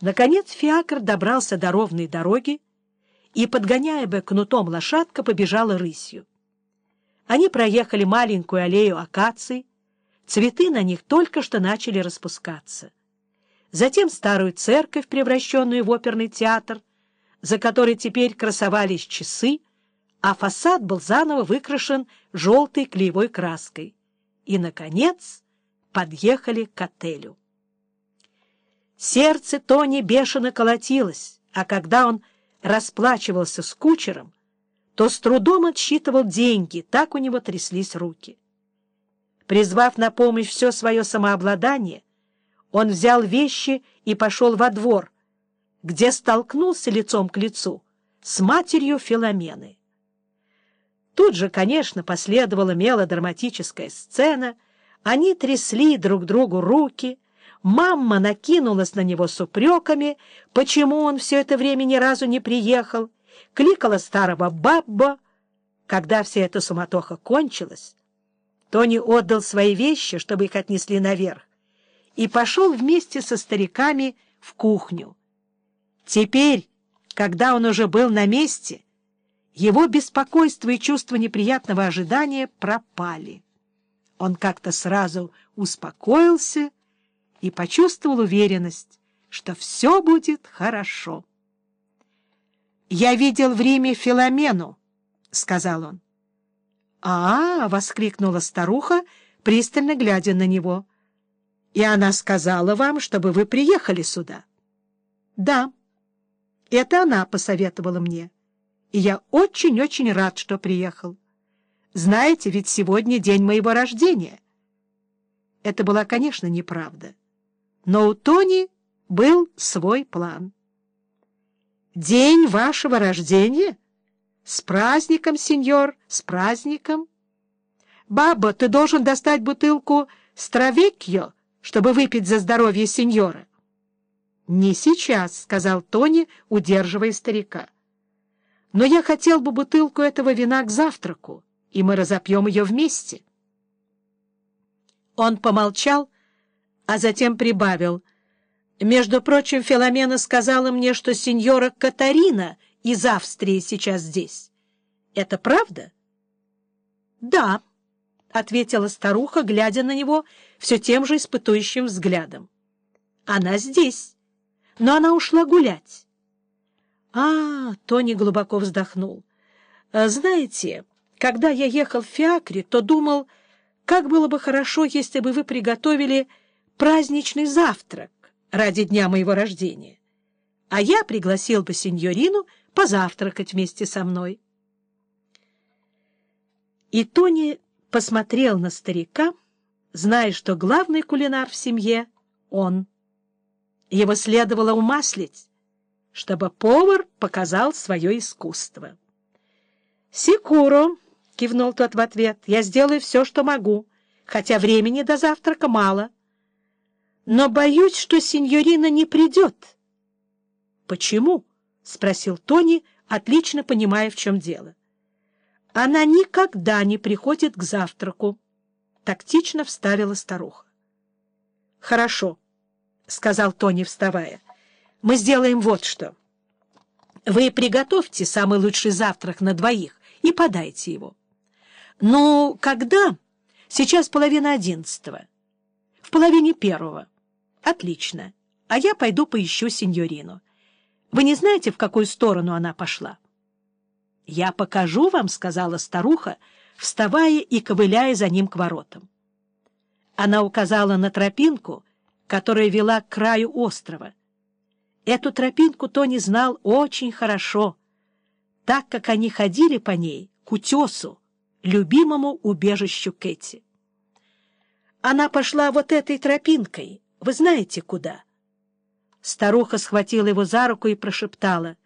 Наконец фиакр добрался до ровной дороги, и, подгоняя бы кнутом лошадка, побежала рысью. Они проехали маленькую аллею акаций, цветы на них только что начали распускаться. Затем старую церковь, превращенную в оперный театр, за которой теперь красовались часы, а фасад был заново выкрашен желтой клеевой краской. И, наконец, подъехали к отелю. Сердце Тони бешено колотилось, а когда он расплачивался с кучером, то с трудом отсчитывал деньги, так у него тряслись руки. Призвав на помощь все свое самообладание, он взял вещи и пошел во двор, где столкнулся лицом к лицу с матерью Филомены. Тут же, конечно, последовала мелодраматическая сцена, они трясли друг другу руки — Мамма накинулась на него с упреками, почему он все это время ни разу не приехал, кликала старого бабба. Когда вся эта суматоха кончилась, Тони отдал свои вещи, чтобы их отнесли наверх, и пошел вместе со стариками в кухню. Теперь, когда он уже был на месте, его беспокойство и чувство неприятного ожидания пропали. Он как-то сразу успокоился и почувствовал уверенность, что все будет хорошо. «Я видел в Риме Филомену», — сказал он. «А, воскликнула старуха, пристально глядя на него. «И она сказала вам, чтобы вы приехали сюда?» «Да, это она посоветовала мне, и я очень-очень рад, что приехал. Знаете, ведь сегодня день моего рождения». Это была, конечно, неправда но у Тони был свой план. «День вашего рождения? С праздником, сеньор, с праздником! Баба, ты должен достать бутылку стравекьо, чтобы выпить за здоровье сеньора». «Не сейчас», — сказал Тони, удерживая старика. «Но я хотел бы бутылку этого вина к завтраку, и мы разопьем ее вместе». Он помолчал, — а затем прибавил. «Между прочим, Филомена сказала мне, что сеньора Катарина из Австрии сейчас здесь. Это правда?» «Да», — ответила старуха, глядя на него все тем же испытующим взглядом. «Она здесь, но она ушла гулять». «А, — Тони глубоко вздохнул, — знаете, когда я ехал в Фиакре, то думал, как было бы хорошо, если бы вы приготовили праздничный завтрак ради дня моего рождения, а я пригласил бы сеньорину позавтракать вместе со мной. И Тони посмотрел на старика, зная, что главный кулинар в семье — он. Его следовало умаслить, чтобы повар показал свое искусство. «Сикуро», — кивнул тот в ответ, — «я сделаю все, что могу, хотя времени до завтрака мало» но боюсь, что сеньорина не придет. — Почему? — спросил Тони, отлично понимая, в чем дело. — Она никогда не приходит к завтраку, — тактично вставила старуха. — Хорошо, — сказал Тони, вставая. — Мы сделаем вот что. Вы приготовьте самый лучший завтрак на двоих и подайте его. — Ну, когда? Сейчас половина одиннадцатого. В половине первого. Отлично. А я пойду поищу сеньорину. Вы не знаете, в какую сторону она пошла? Я покажу вам, — сказала старуха, вставая и ковыляя за ним к воротам. Она указала на тропинку, которая вела к краю острова. Эту тропинку Тони знал очень хорошо, так как они ходили по ней к утесу, любимому убежищу Кэти. Она пошла вот этой тропинкой, вы знаете, куда?» Старуха схватила его за руку и прошептала.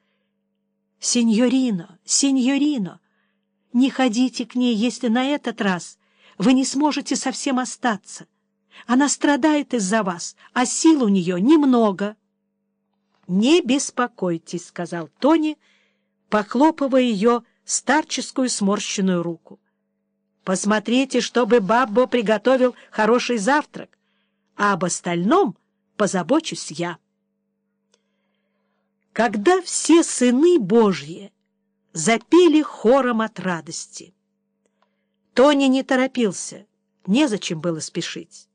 «Синьорино, синьорино, не ходите к ней, если на этот раз вы не сможете совсем остаться. Она страдает из-за вас, а сил у нее немного». «Не беспокойтесь», — сказал Тони, похлопывая ее старческую сморщенную руку. «Посмотрите, чтобы Баббо приготовил хороший завтрак а об остальном позабочусь я. когда все сыны Божьи запели хором от радости. Тони не торопился, незачем было спешить.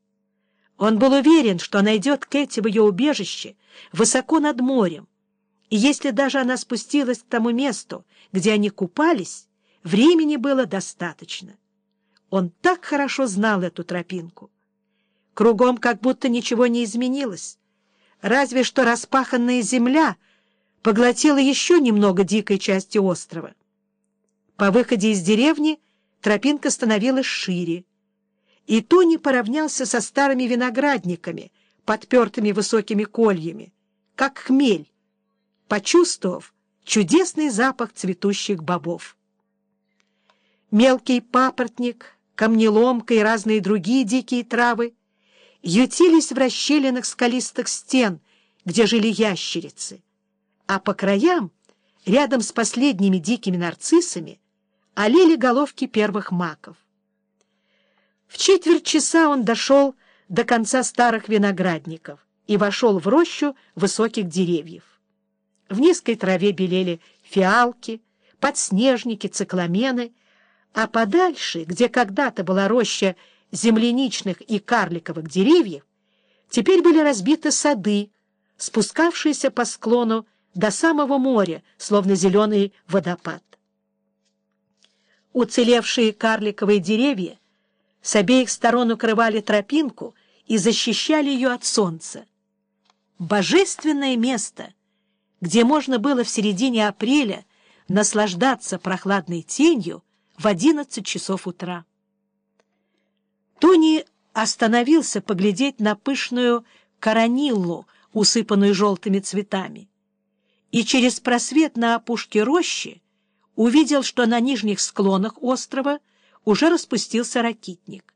Он был уверен, что найдет Кэти в ее убежище высоко над морем, и если даже она спустилась к тому месту, где они купались, времени было достаточно. Он так хорошо знал эту тропинку. Кругом как будто ничего не изменилось, разве что распаханная земля — поглотила еще немного дикой части острова. По выходе из деревни тропинка становилась шире, и Тони поравнялся со старыми виноградниками, подпертыми высокими кольями, как хмель, почувствовав чудесный запах цветущих бобов. Мелкий папоротник, камнеломка и разные другие дикие травы ютились в расщелинах скалистых стен, где жили ящерицы а по краям, рядом с последними дикими нарциссами, олели головки первых маков. В четверть часа он дошел до конца старых виноградников и вошел в рощу высоких деревьев. В низкой траве белели фиалки, подснежники, цикламены, а подальше, где когда-то была роща земляничных и карликовых деревьев, теперь были разбиты сады, спускавшиеся по склону до самого моря, словно зеленый водопад. Уцелевшие карликовые деревья с обеих сторон укрывали тропинку и защищали ее от солнца. Божественное место, где можно было в середине апреля наслаждаться прохладной тенью в одиннадцать часов утра. Тони остановился поглядеть на пышную корониллу, усыпанную желтыми цветами и через просвет на опушке рощи увидел, что на нижних склонах острова уже распустился ракитник.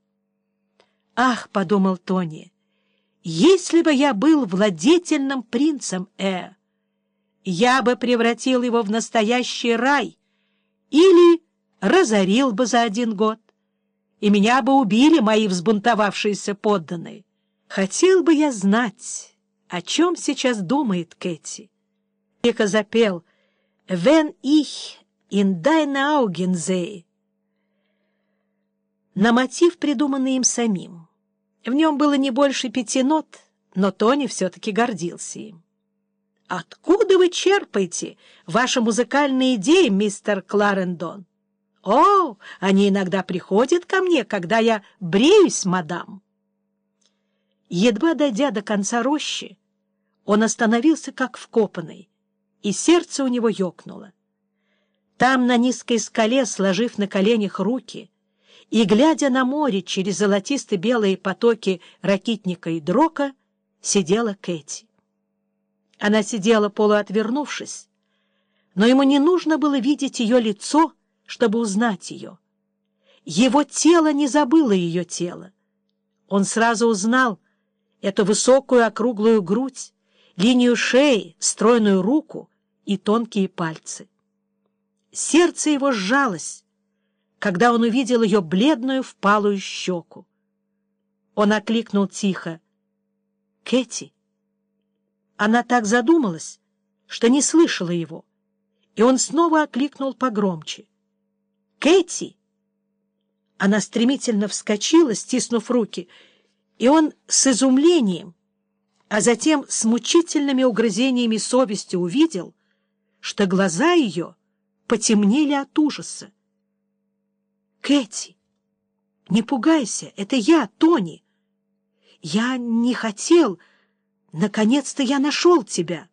«Ах!» — подумал Тони, — «если бы я был владетельным принцем Э, я бы превратил его в настоящий рай или разорил бы за один год, и меня бы убили мои взбунтовавшиеся подданные. Хотел бы я знать, о чем сейчас думает Кэти» тихо запел «Wenn ich in deine Augen sehe». На мотив, придуманный им самим. В нем было не больше пяти нот, но Тони все-таки гордился им. «Откуда вы черпаете ваши музыкальные идеи, мистер Кларендон?» «О, они иногда приходят ко мне, когда я бреюсь, мадам». Едва дойдя до конца рощи, он остановился как вкопанный, и сердце у него ёкнуло. Там, на низкой скале, сложив на коленях руки и, глядя на море через золотисто-белые потоки ракитника и дрока, сидела Кэти. Она сидела полуотвернувшись, но ему не нужно было видеть ее лицо, чтобы узнать ее. Его тело не забыло ее тело. Он сразу узнал эту высокую округлую грудь, линию шеи, стройную руку — и тонкие пальцы. Сердце его сжалось, когда он увидел ее бледную впалую щеку. Он окликнул тихо. «Кэти!» Она так задумалась, что не слышала его, и он снова окликнул погромче. «Кэти!» Она стремительно вскочила, стиснув руки, и он с изумлением, а затем с мучительными угрызениями совести увидел — что глаза ее потемнели от ужаса. «Кэти, не пугайся, это я, Тони. Я не хотел. Наконец-то я нашел тебя».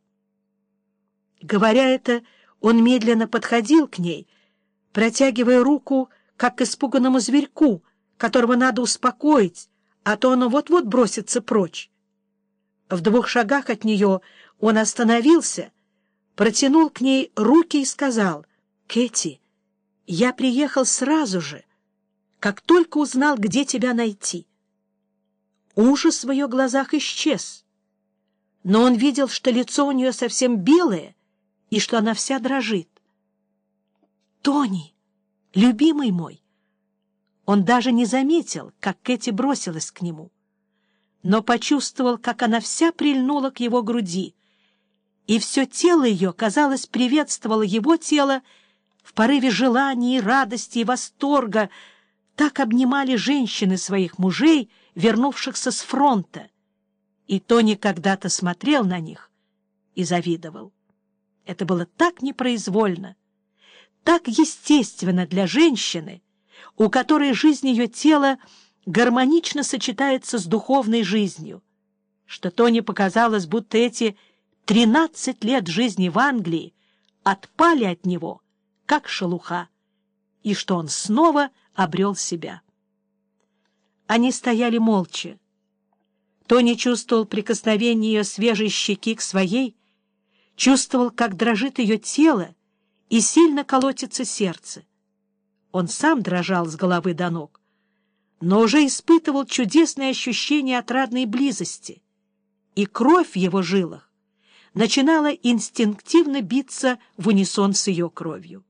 Говоря это, он медленно подходил к ней, протягивая руку, как к испуганному зверьку, которого надо успокоить, а то оно вот-вот бросится прочь. В двух шагах от нее он остановился — протянул к ней руки и сказал, «Кэти, я приехал сразу же, как только узнал, где тебя найти». Ужас в ее глазах исчез, но он видел, что лицо у нее совсем белое и что она вся дрожит. «Тони, любимый мой!» Он даже не заметил, как Кэти бросилась к нему, но почувствовал, как она вся прильнула к его груди — и все тело ее, казалось, приветствовало его тело в порыве желания, радости и восторга. Так обнимали женщины своих мужей, вернувшихся с фронта. И Тони когда-то смотрел на них и завидовал. Это было так непроизвольно, так естественно для женщины, у которой жизнь ее тела гармонично сочетается с духовной жизнью, что Тони показалось, будто эти тринадцать лет жизни в Англии отпали от него, как шелуха, и что он снова обрел себя. Они стояли молча. Тони чувствовал прикосновение ее свежей щеки к своей, чувствовал, как дрожит ее тело и сильно колотится сердце. Он сам дрожал с головы до ног, но уже испытывал чудесное ощущение отрадной близости, и кровь в его жилах начинала инстинктивно биться в унисон с ее кровью.